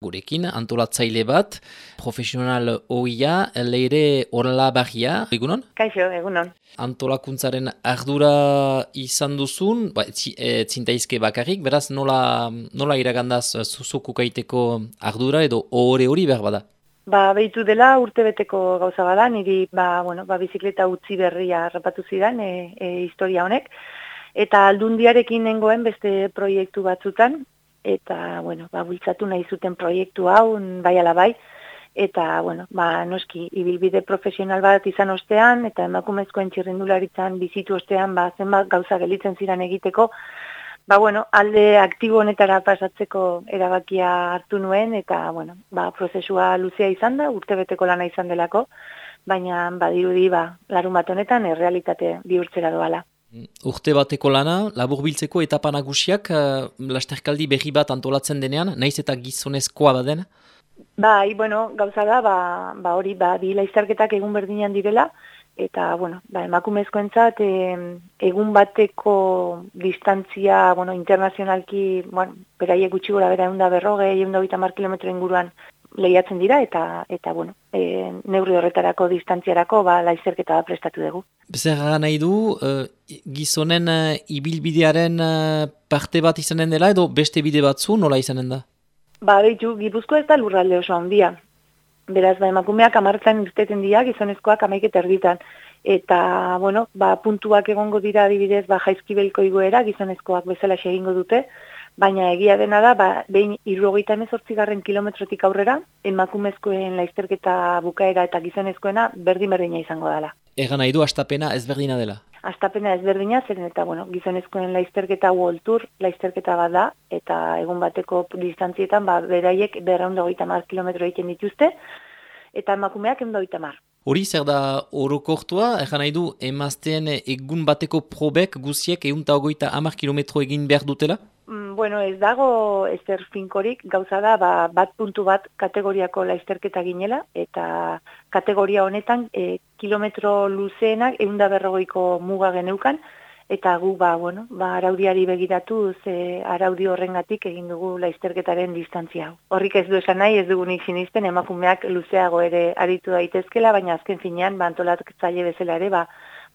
Gurekin, antolatzaile bat, profesional oia, leire orla bahia, egunon? Kaixo, egunon. Antolakuntzaren ardura izan duzun, ba, e, zintaizke bakarrik, beraz nola, nola iragandaz zuzuku kaiteko ardura edo ohore hori behar bada? Ba, behitu dela urte beteko gauza bada, niri ba, bueno, ba, bizikleta utzi berria rapatu zidan e, e, historia honek, eta aldundiarekin nengoen beste proiektu batzutan, eta, bueno, ba, bultzatu nahi zuten proiektu hau, bai ala bai, eta, bueno, ba, noski, ibilbide profesional bat izan ostean, eta emakumezkoen txirrendularitzan bizitu ostean, ba, zenbat gauza gelitzen ziren egiteko, ba, bueno, alde aktibo honetara pasatzeko erabakia hartu nuen, eta, bueno, ba, prozesua luzea izan da, urtebeteko lana izan delako, baina, badirudi, ba, larun bat honetan, errealitate bihurtzera doala. Urte bateko lana, labur biltzeko etapa nagusiak, uh, lasterkaldi berri bat antolatzen denean, naiz eta gizonezkoa baden? Bai, bueno, gauza da, ba, ba hori, ba, bi laiztarketak egun berdinean direla, eta, bueno, ba, emakumezko entzat, egun bateko distantzia, bueno, internazionalki, bueno, beraiek gutxi gura bera egun da berroge, egun da kilometro inguruan lehiatzen dira eta eta bueno, e, neurri horretarako distantziarako ba laizerketa prestatu dugu. Zer nahi du uh, gizonen uh, ibilbidearen uh, parte bat izanen dela edo beste bide batzu nola izanen da? Ba, behitu, Gipuzko ez da lurralde oso handia. Beraz, ba, emakumeak amartzen irteten dira, gizonezkoak amaiket erditan. Eta, bueno, ba, puntuak egongo dira adibidez, ba, jaizkibelko igoera, gizonezkoak bezala egingo dute, baina egia dena da, ba, behin irrogeita emezortzigarren kilometrotik aurrera, emakumezkoen laizterketa bukaera eta gizonezkoena berdin berdina izango dela. Egan nahi du, astapena ezberdina dela? Astapena ezberdina, zeren eta, bueno, gizonezkoen laizterketa uoltur, laizterketa bat da, eta egun bateko distantzietan, ba, beraiek berraunda goita mar kilometro egiten dituzte, eta emakumeak endo goita mar. Hori zer da orokortua, egan nahi du, emazteen egun bateko probek guziek egun eta ogoita amar kilometro egin behar dutela? Bueno, ez dago ezer finkorik, gauza da, ba, bat puntu bat kategoriako laizterketa ginela, eta kategoria honetan e, kilometro luzeenak eunda berrogoiko muga geneukan, eta gu, ba, bueno, ba, araudiari begiratu, ze araudi horrengatik egin dugu laizterketaren distantzia hau. Horrik ez du esan nahi, ez dugunik sinisten, emakumeak luzeago ere aritu daitezkela, baina azken finean, ba, antolatuk zaile bezala ere, ba,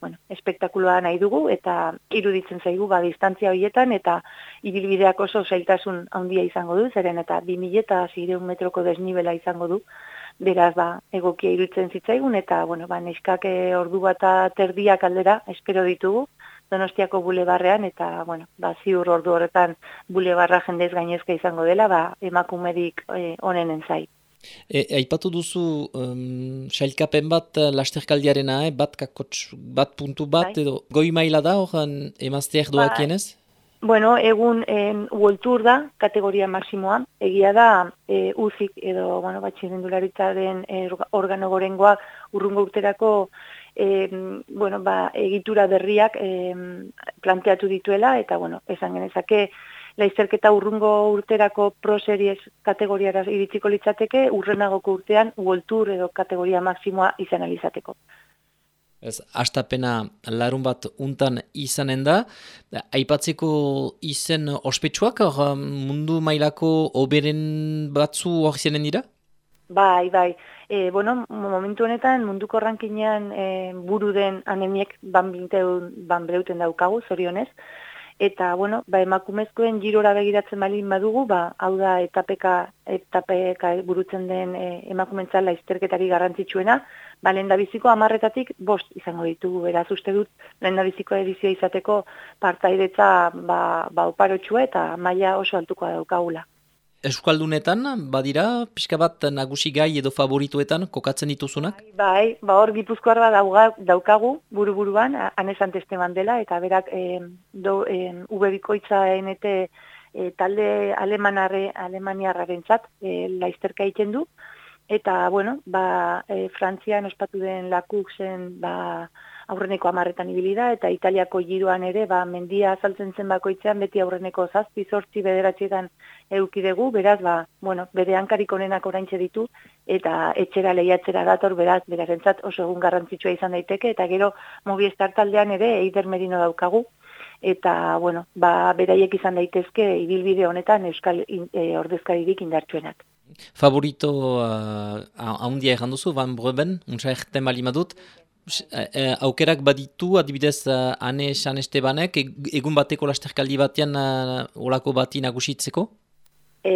bueno, espektakuloa nahi dugu eta iruditzen zaigu ba distantzia horietan eta ibilbideak oso zailtasun handia izango du, zeren eta 2000 eta 600 metroko desnibela izango du. Beraz, ba, egokia iruditzen zitzaigun eta, bueno, ba, neskak eh, ordu bat terdiak aldera, espero ditugu, Donostiako bulebarrean eta, bueno, ba, ziur ordu horretan bulebarra jendez gainezka izango dela, ba, emakumerik eh, onenen zait. E, aipatu duzu um, sailkapen bat uh, lasterkaldiarena, eh? bat, kakotx, bat puntu bat, bai. edo goi maila da horan emazteak doak ba, Bueno, egun en, uoltur da, kategoria maksimoa, egia da e, uzik edo bueno, batxirindularitzaren e, organo gorengoak urrungo urterako e, bueno, ba, egitura berriak e, planteatu dituela, eta bueno, esan genezake, laizerketa urrungo urterako pro series kategoriara iritsiko litzateke, urrenagoko urtean uoltur edo kategoria maksimoa izan alizateko. Ez, astapena larun bat untan izanen da, aipatzeko izen ospetsuak, mundu mailako oberen batzu hori zenen dira? Bai, bai. E, bueno, momentu honetan munduko rankinean e, buru den anemiek banbreuten daukagu, zorionez eta bueno, ba, emakumezkoen girora begiratzen balin badugu, ba, hau da etapeka, etapeka burutzen den e, emakumentza laizterketari garrantzitsuena, ba, lehen da biziko amarretatik bost izango ditugu, beraz uste dut lehen da edizioa izateko partaidetza ba, ba oparotxua eta maila oso altukoa daukagula. Euskaldunetan, badira, pixka bat nagusi gai edo favorituetan kokatzen dituzunak? Bai, bai ba hor gipuzkoar bat daukagu, buru-buruan, anesan testeman dela, eta berak e, do, e, ubebikoitza enete e, talde alemanarre, alemaniarraren zat, e, laizterka egiten du, eta, bueno, ba, e, Frantzian ospatu den lakuk zen, ba, aurreneko amarretan ibilida, eta Italiako giroan ere, ba, mendia azaltzen zen bakoitzean, beti aurreneko zazpi, zortzi, bederatxetan eukidegu, beraz, ba, bueno, bere hankarik onenak oraintxe ditu, eta etxera lehiatzera dator, beraz, berarentzat oso egun garrantzitsua izan daiteke, eta gero mobiestar taldean ere, eider merino daukagu, eta, bueno, ba, beraiek izan daitezke, ibilbide honetan, euskal e, ordezkaririk indartsuenak. Favorito uh, duzu, Van Breben, untsa erten bali madut. E, aukerak baditu, adibidez, uh, ane San Estebanek, egun bateko lasterkaldi batean olako bati nagusitzeko? E,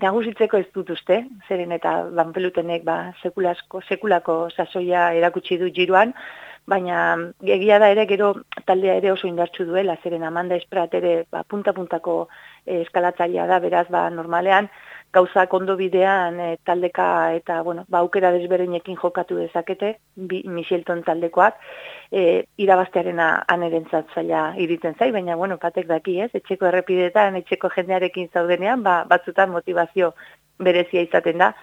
nagusitzeko ez dut uste, zeren eta Van Pelutenek ba, sekulasko, sekulako sasoia erakutsi du jiruan, baina egia da ere gero taldea ere oso indartsu duela, zeren Amanda Esprat ere ba, punta-puntako eh, eskalatzailea da, beraz ba, normalean, gauza ondo bidean e, taldeka eta bueno, ba, aukera desbereinekin jokatu dezakete, bi, Michelton taldekoak, e, irabaztearen anerentzat zaila iriten zai, baina bueno, patek daki ez, etxeko errepidetan, etxeko jendearekin zaudenean, ba, batzutan motivazio berezia izaten da,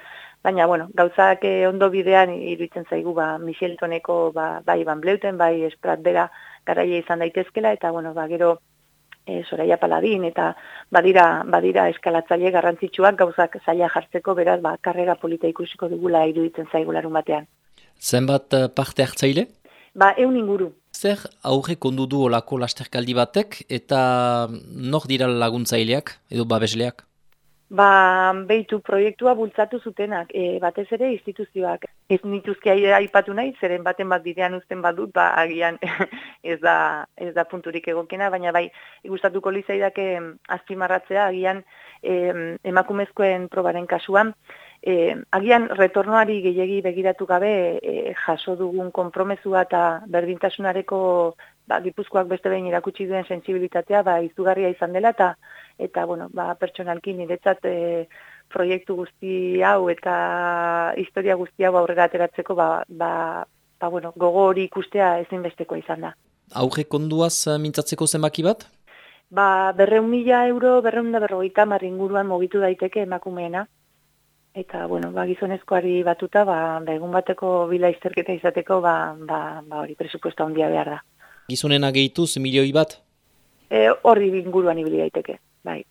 baina bueno, gauzak eh, ondo bidean iruditzen zaigu ba Micheltoneko ba bai Van Bleuten bai Esprat bera garaia izan daitezkela eta bueno, ba gero e, Soraya Paladin eta badira badira eskalatzaile garrantzitsuak gauzak zaila jartzeko beraz ba karrera polita ikusiko dugula iruditzen zaigu larun batean. Zenbat eh, parte hartzaile? Ba, eun inguru. Zer aurre kondu du olako lasterkaldi batek eta nor dira laguntzaileak edo babesleak? Ba, behitu proiektua bultzatu zutenak, e, batez ere instituzioak. Ez nituzki aipatu nahi, zeren baten bat bidean uzten badut, ba, agian ez da, ez da punturik egokena, baina bai, ikustatuko lizaidake azpimarratzea, agian e, emakumezkoen probaren kasuan, e, agian retornoari gehiegi begiratu gabe e, jaso dugun konpromesua eta berdintasunareko ba, gipuzkoak beste behin irakutsi duen sensibilitatea ba, izugarria izan dela eta eta bueno, ba, pertsonalki niretzat e, proiektu guzti hau eta historia guzti hau aurrera ateratzeko ba, ba, ba, bueno, gogo hori ikustea ezinbestekoa izan da. Auge konduaz eh, mintzatzeko zenbaki bat? Ba, berreun mila euro, berreun da berrogeita marringuruan mogitu daiteke emakumeena. Eta, bueno, ba, gizonezkoari batuta, ba, ba, egun bateko bila izterketa izateko, ba, ba, ba hori presupuesta ondia behar da. Gizonena gehituz milioi bat? E, horri inguruan ibili daiteke bai.